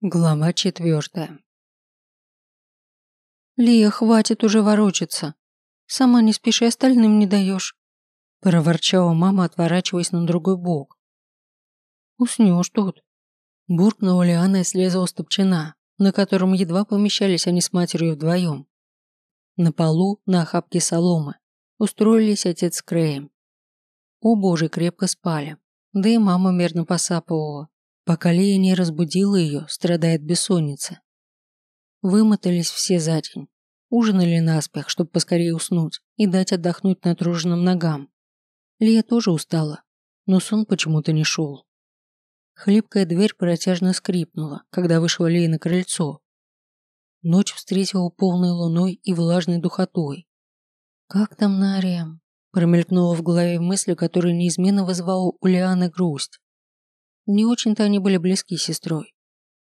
Глава четвертая. «Лия, хватит уже ворочаться. Сама не спеши, остальным не даешь», – проворчала мама, отворачиваясь на другой бок. «Уснешь тут», – буркнула Лиана и слезла с на котором едва помещались они с матерью вдвоем. На полу, на охапке соломы, устроились отец с Креем. Оба уже крепко спали, да и мама мерно посапывала, пока Лия не разбудила ее, страдает бессонница. Вымотались все за день. Ужинали наспех, чтобы поскорее уснуть и дать отдохнуть натруженным ногам. Лия тоже устала, но сон почему-то не шел. Хлипкая дверь протяжно скрипнула, когда вышла Лия на крыльцо. Ночь встретила полной луной и влажной духотой. «Как там Нария?» промелькнула в голове мысль, которая неизменно вызывала у Лианы грусть. Не очень-то они были близки с сестрой.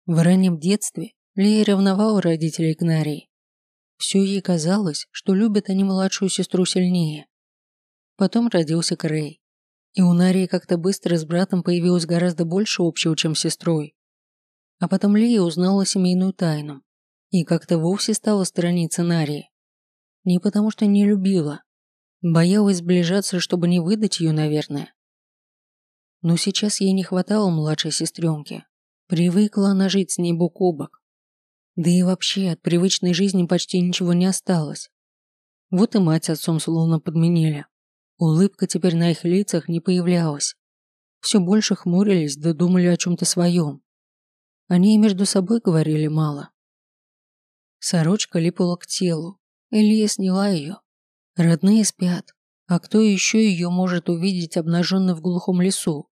В раннем детстве Лия ревновала родителей к Нарии. Все ей казалось, что любят они младшую сестру сильнее. Потом родился Крей. И у Нарии как-то быстро с братом появилось гораздо больше общего, чем с сестрой. А потом Лия узнала семейную тайну. И как-то вовсе стала сторониться Нарии. Не потому что не любила. Боялась сближаться, чтобы не выдать ее, наверное. Но сейчас ей не хватало младшей сестренки. Привыкла она жить с ней бок о бок. Да и вообще от привычной жизни почти ничего не осталось. Вот и мать с отцом словно подменили. Улыбка теперь на их лицах не появлялась. Все больше хмурились да думали о чем-то своем. Они и между собой говорили мало. Сорочка липала к телу. Илья сняла ее. Родные спят. А кто еще ее может увидеть обнаженной в глухом лесу?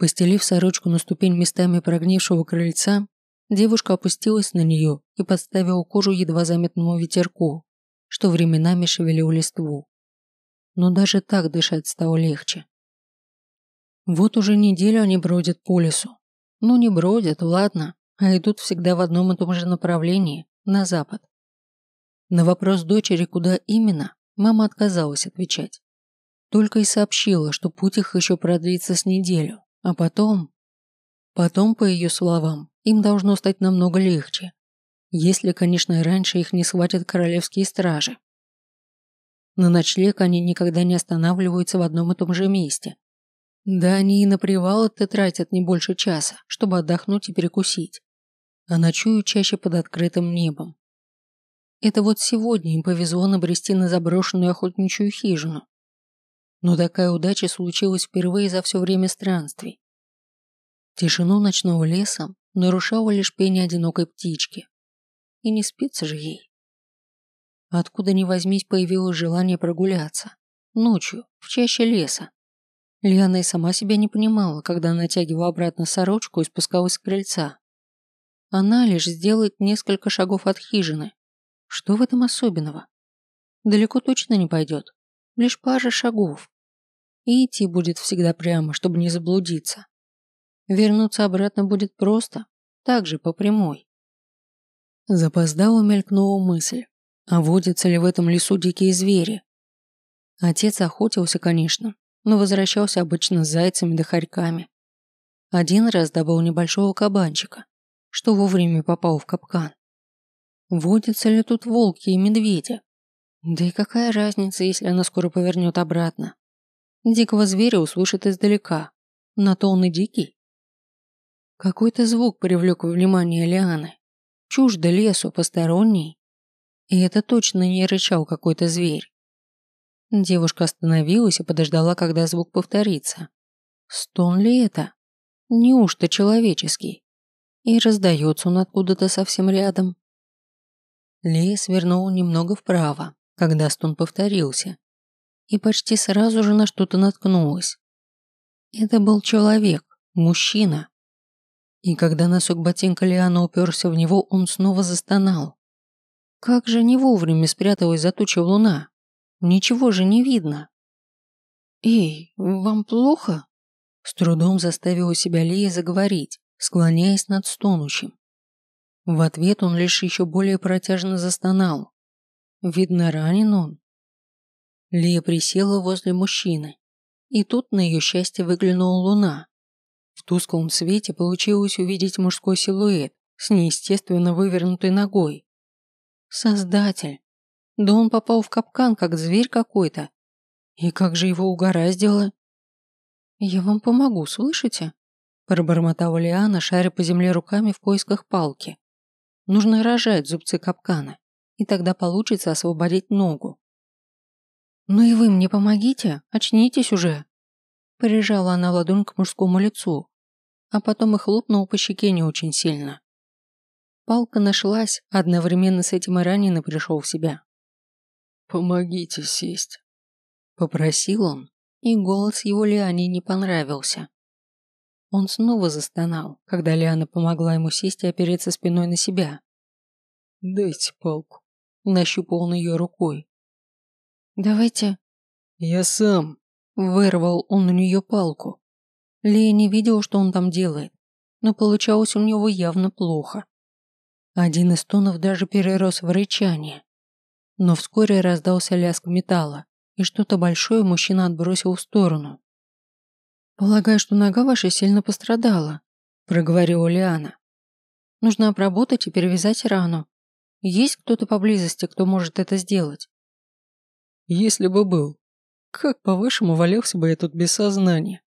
Постелив сорочку на ступень местами прогнившего крыльца, девушка опустилась на нее и подставила кожу едва заметному ветерку, что временами шевелил листву. Но даже так дышать стало легче. Вот уже неделю они бродят по лесу. Ну не бродят, ладно, а идут всегда в одном и том же направлении, на запад. На вопрос дочери, куда именно, мама отказалась отвечать. Только и сообщила, что путь их еще продлится с неделю, а потом... Потом, по ее словам, им должно стать намного легче. Если, конечно, раньше их не схватят королевские стражи. На ночлег они никогда не останавливаются в одном и том же месте. Да они и на привал-то тратят не больше часа, чтобы отдохнуть и перекусить. А ночуют чаще под открытым небом. Это вот сегодня им повезло набрести на заброшенную охотничью хижину, но такая удача случилась впервые за все время странствий. Тишину ночного леса нарушало лишь пение одинокой птички. И не спится же ей. Откуда ни возьмись появилось желание прогуляться. Ночью, в чаще леса. Лиана и сама себя не понимала, когда натягивала обратно сорочку и спускалась с крыльца. Она лишь сделает несколько шагов от хижины. Что в этом особенного? Далеко точно не пойдет лишь пара шагов. И идти будет всегда прямо, чтобы не заблудиться. Вернуться обратно будет просто, так же по прямой. Запоздала мелькнула мысль, а водятся ли в этом лесу дикие звери? Отец охотился, конечно, но возвращался обычно с зайцами да хорьками. Один раз добыл небольшого кабанчика, что вовремя попал в капкан. Водятся ли тут волки и медведи? Да и какая разница, если она скоро повернет обратно? Дикого зверя услышит издалека. На то он и дикий. Какой-то звук привлек внимание Лианы. Чуждо лесу, посторонний. И это точно не рычал какой-то зверь. Девушка остановилась и подождала, когда звук повторится. Стон ли это? Неужто человеческий? И раздается он откуда-то совсем рядом. Лес свернул немного вправо, когда стон повторился, и почти сразу же на что-то наткнулась. Это был человек, мужчина. И когда носок ботинка Лиана уперся в него, он снова застонал. Как же не вовремя спряталась за тучей луна? Ничего же не видно. «Эй, вам плохо?» С трудом заставила себя Лия заговорить, склоняясь над стонущим. В ответ он лишь еще более протяжно застонал, Видно, ранен он. Лия присела возле мужчины, и тут на ее счастье выглянула луна. В тусклом свете получилось увидеть мужской силуэт с неестественно вывернутой ногой. Создатель! Да он попал в капкан, как зверь какой-то. И как же его угораздило? Я вам помогу, слышите? Пробормотала Лиана, шаря по земле руками в поисках палки. Нужно рожать зубцы капкана, и тогда получится освободить ногу. «Ну и вы мне помогите, очнитесь уже!» Прижала она ладонь к мужскому лицу, а потом и хлопнула по щеке не очень сильно. Палка нашлась, одновременно с этим и раненый пришел в себя. «Помогите сесть», – попросил он, и голос его Лиане не понравился. Он снова застонал, когда Лиана помогла ему сесть и опереться спиной на себя. «Дайте палку», – нащупал он ее рукой. «Давайте...» «Я сам», – вырвал он у нее палку. Лея не видел, что он там делает, но получалось у него явно плохо. Один из тонов даже перерос в рычание. Но вскоре раздался лязг металла, и что-то большое мужчина отбросил в сторону. «Полагаю, что нога ваша сильно пострадала», – проговорила Лиана. «Нужно обработать и перевязать рану. Есть кто-то поблизости, кто может это сделать?» «Если бы был. Как, по-вашему, валялся бы я тут без сознания?»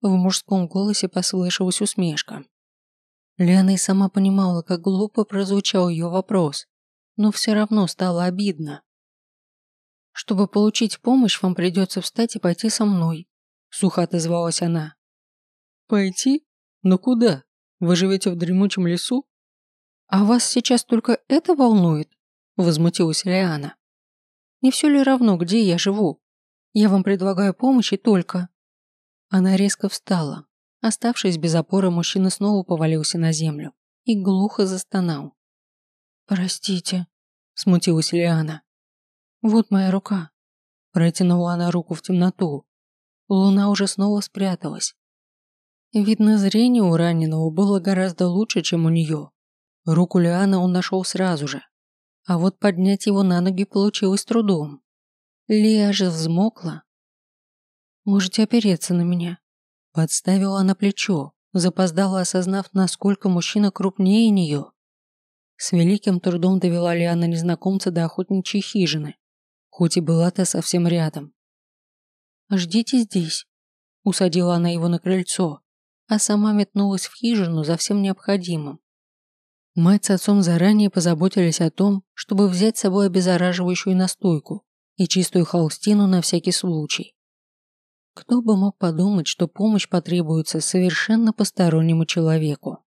В мужском голосе послышалась усмешка. Лена и сама понимала, как глупо прозвучал ее вопрос, но все равно стало обидно. «Чтобы получить помощь, вам придется встать и пойти со мной», – сухо отозвалась она. «Пойти? Но куда? Вы живете в дремучем лесу?» «А вас сейчас только это волнует?» – возмутилась Лиана. «Не все ли равно, где я живу? Я вам предлагаю помощь и только...» Она резко встала. Оставшись без опоры, мужчина снова повалился на землю и глухо застонал. «Простите», – смутилась Лиана. «Вот моя рука». Протянула она руку в темноту. Луна уже снова спряталась. Видно, зрение у раненого было гораздо лучше, чем у нее. Руку Лиана он нашел сразу же. А вот поднять его на ноги получилось трудом. Лия же взмокла, Можете опереться на меня». Подставила на плечо, запоздала, осознав, насколько мужчина крупнее нее. С великим трудом довела Лиана незнакомца до охотничьей хижины, хоть и была-то совсем рядом. «Ждите здесь», – усадила она его на крыльцо, а сама метнулась в хижину за всем необходимым. Мать с отцом заранее позаботились о том, чтобы взять с собой обеззараживающую настойку и чистую холстину на всякий случай. Кто бы мог подумать, что помощь потребуется совершенно постороннему человеку.